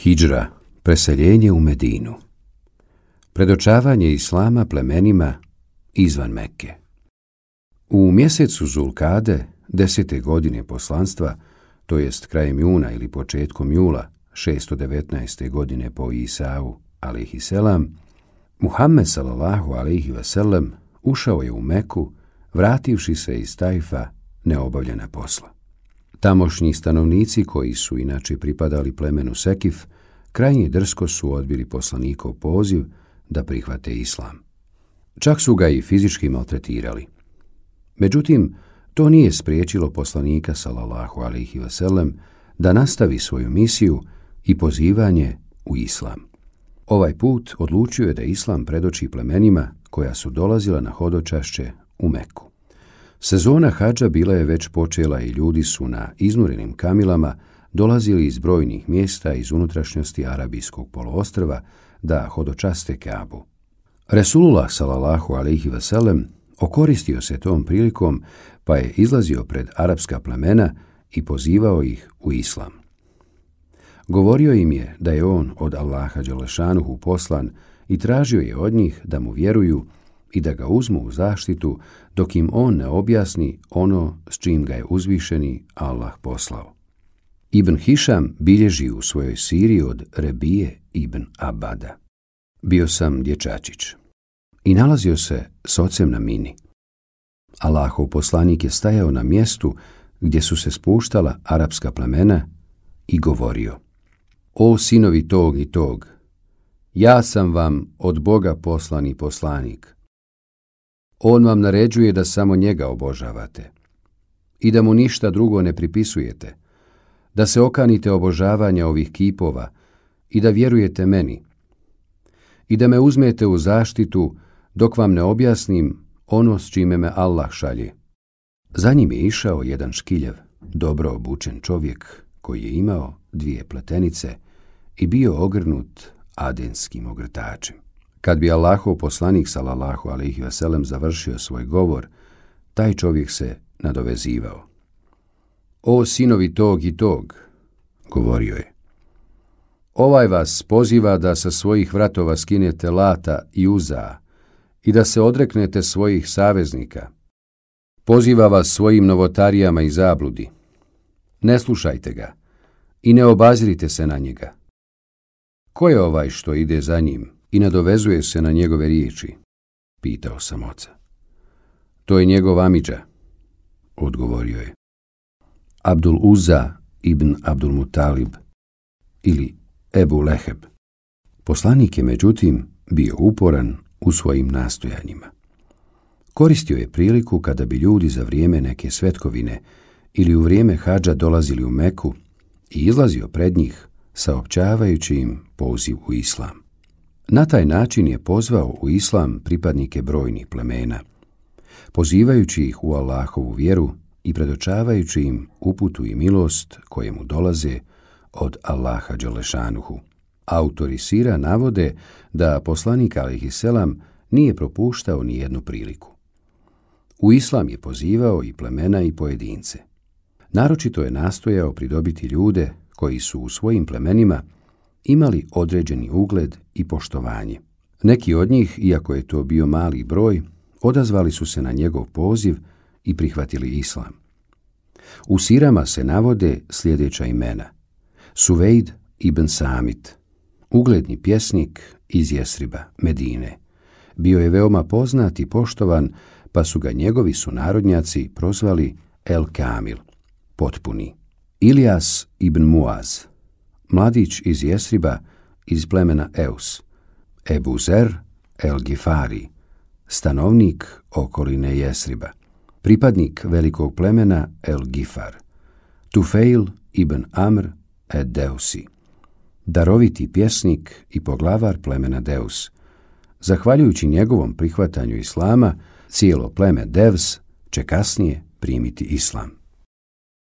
Hidžra, preseljenje u Medinu. Predočavanje islama plemenima izvan Mekke. U mjesecu Zulkade, desete godine poslanstva, to jest krajem juna ili početkom jula, 619. godine po Isau, selam, Muhammed sallallahu alaihi wasallam ušao je u Meku, vrativši se iz Tajfa neobavljena posla. Tamošnji stanovnici koji su inače pripadali plemenu Sekif, krajnje drsko su odbili poslanikov poziv da prihvate islam. Čak su ga i fizički maltretirali. Međutim, to nije spriječilo poslanika sallallahu alaihi wasallam da nastavi svoju misiju i pozivanje u islam. Ovaj put odlučio je da islam predoči plemenima koja su dolazila na hodočašće u Meku. Sezona hađa bila je već počela i ljudi su na iznurenim kamilama dolazili iz brojnih mjesta iz unutrašnjosti Arabijskog poloostrva da hodočaste Kaabu. Resulullah sallallahu alaihi vasallam okoristio se tom prilikom pa je izlazio pred arapska plemena i pozivao ih u islam. Govorio im je da je on od Allaha Đelešanuhu poslan i tražio je od njih da mu vjeruju i da ga uzmu u zaštitu dok im on ne objasni ono s čim ga je uzvišeni Allah poslao. Ibn Hišam bilježi u svojoj siri od Rebije Ibn Abada. Bio sam dječačić i nalazio se s ocem na mini. Allahov poslanik je stajao na mjestu gdje su se spuštala arapska plemena i govorio O sinovi tog i tog, ja sam vam od Boga poslani poslanik. On vam naređuje da samo njega obožavate i da mu ništa drugo ne pripisujete, da se okanite obožavanja ovih kipova i da vjerujete meni i da me uzmete u zaštitu dok vam ne objasnim ono s čime me Allah šalje. Za njim je išao jedan škiljev, dobro obučen čovjek koji je imao dvije pletenice i bio ogrnut adenskim ogrtačem. Kad bi Allahov poslanik sallallahu alejhi ve sellem završio svoj govor, taj čovjek se nadovezivao. O sinovi tog i tog, govorio je. Ovaj vas poziva da sa svojih vratova skinete lata i uza i da se odreknete svojih saveznika. Poziva vas svojim novotarijama i zabludi. Ne slušajte ga i ne obazirite se na njega. Ko je ovaj što ide za njim i nadovezuje se na njegove riječi? Pitao sam oca. To je njegov Amidža, odgovorio je. Abdul Uza ibn Abdul Mutalib ili Ebu Leheb. Poslanik je međutim bio uporan u svojim nastojanjima. Koristio je priliku kada bi ljudi za vrijeme neke svetkovine ili u vrijeme hađa dolazili u Meku i izlazio pred njih saopćavajući im poziv u islam. Na taj način je pozvao u islam pripadnike brojnih plemena, pozivajući ih u Allahovu vjeru i predočavajući im uputu i milost koje mu dolaze od Allaha Đelešanuhu. Autori sira navode da poslanik Selam nije propuštao ni jednu priliku. U islam je pozivao i plemena i pojedince. Naročito je nastojao pridobiti ljude koji su u svojim plemenima imali određeni ugled i poštovanje. Neki od njih, iako je to bio mali broj, odazvali su se na njegov poziv i prihvatili islam. U sirama se navode sljedeća imena. Suvejd ibn Samit, ugledni pjesnik iz Jesriba, Medine. Bio je veoma poznat i poštovan, pa su ga njegovi sunarodnjaci prozvali El Kamil, potpuni. Ilijas ibn Muaz, mladić iz Jesriba iz plemena Eus, Ebu Zer el Gifari, stanovnik okoline Jesriba, pripadnik velikog plemena El Gifar, Tufail ibn Amr ed Deusi, daroviti pjesnik i poglavar plemena Deus. Zahvaljujući njegovom prihvatanju islama, cijelo pleme Devs će kasnije primiti islam.